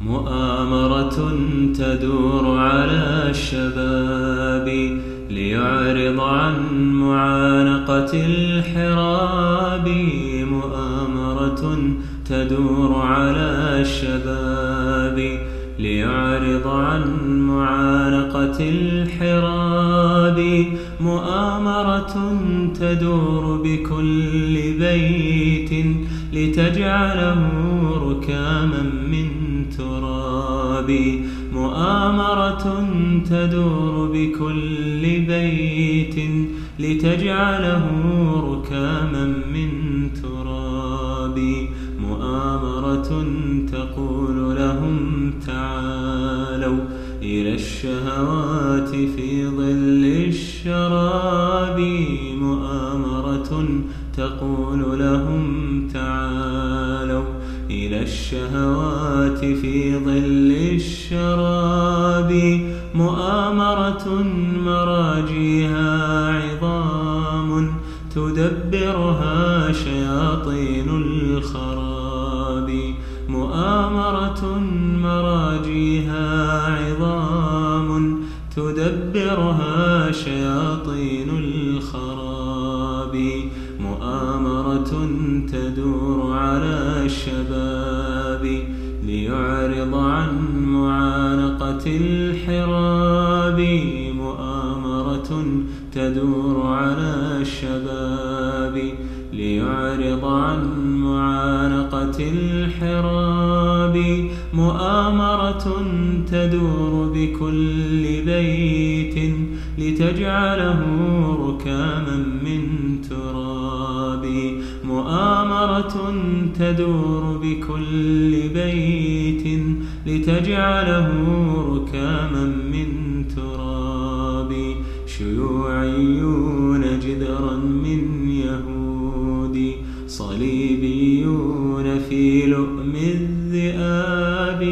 مؤامرة تدور على الشباب ليعرض عن معانقة الحراب. مؤامرة تدور على الشباب ليعرض عن معانقة الحراب. مؤامرة تدور بكل بيت لتجعله ركاما من تراب. مؤامرة تدور بكل بيت لتجعله ركاما من تراب. مؤامرة تقول لهم تعالوا إلى الشهوات في ظل الشراب مؤامرة تقول لهم تعالوا إلى الشهوات في ظل الشراب مؤامرة مراجيها عظام تدبرها شياطين الخراب مؤامرة مراجيها تدبرها شياطين الخراب مؤامرة تدور على الشباب ليعرض عن معانقة الحراب مؤامرة تدور على الشباب ليعرض عن معانقة الحراب مؤامرة تدور بكل بيت لتجعله ركاما من تراب. مؤامرة تدور بكل بيت لتجعله ركاما من تراب. شيوعيون صليبيون في لؤم الذئاب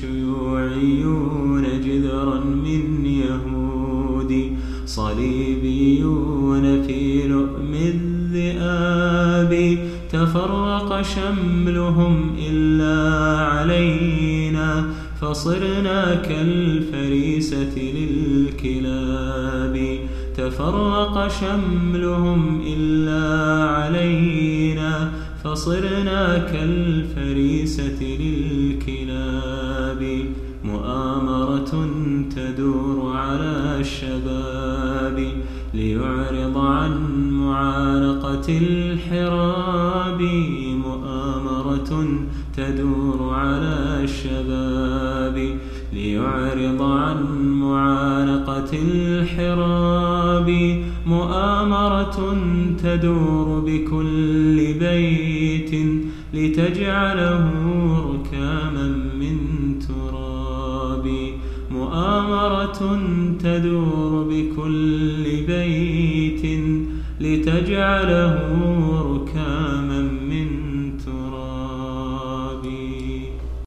شيوعيون جذرا من يهود. صليبيون في لؤم الذئاب. تفرق شملهم إلا علينا. فصرنا كالفريسة للكلاب. تفرق شملهم إلا علينا. فصرنا كالفريسة للكلاب مؤامرة تدور على الشباب ليعرض عن معانقة الحراب مؤامرة تدور على الشباب ليعرض عن معانقة الحراب مؤامرة تدور بكل بيت لتجعله ركاما من تراب مؤامرة تدور بكل بيت لتجعله ركاما